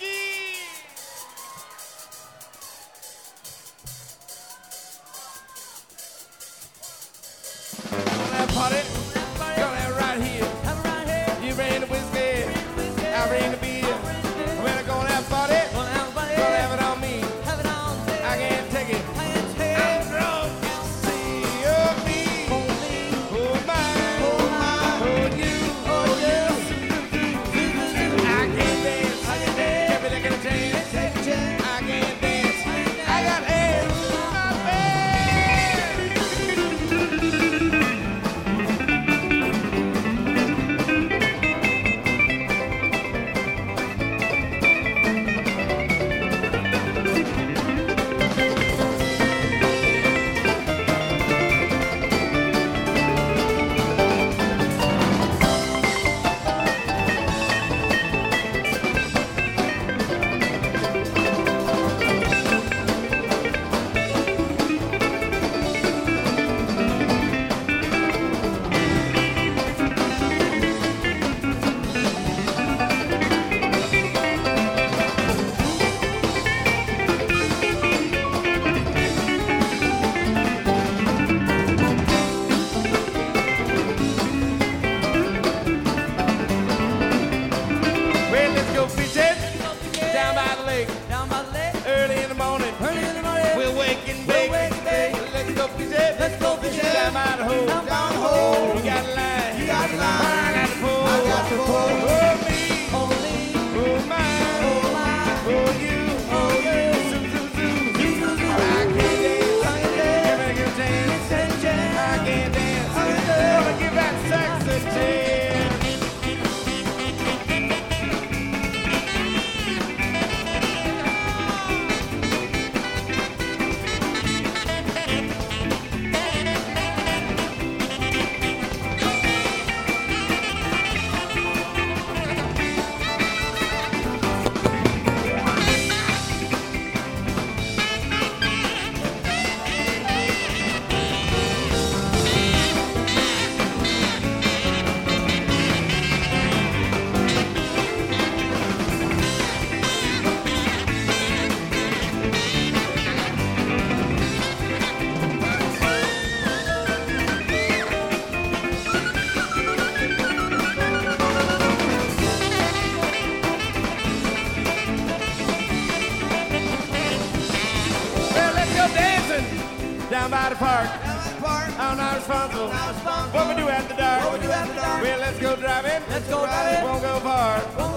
Mickey! at park. Down park. I'm not responsible. I'm not responsible. What we do after dark. What we do after dark. Well, let's go driving. Let's go driving. Won't go far. Won't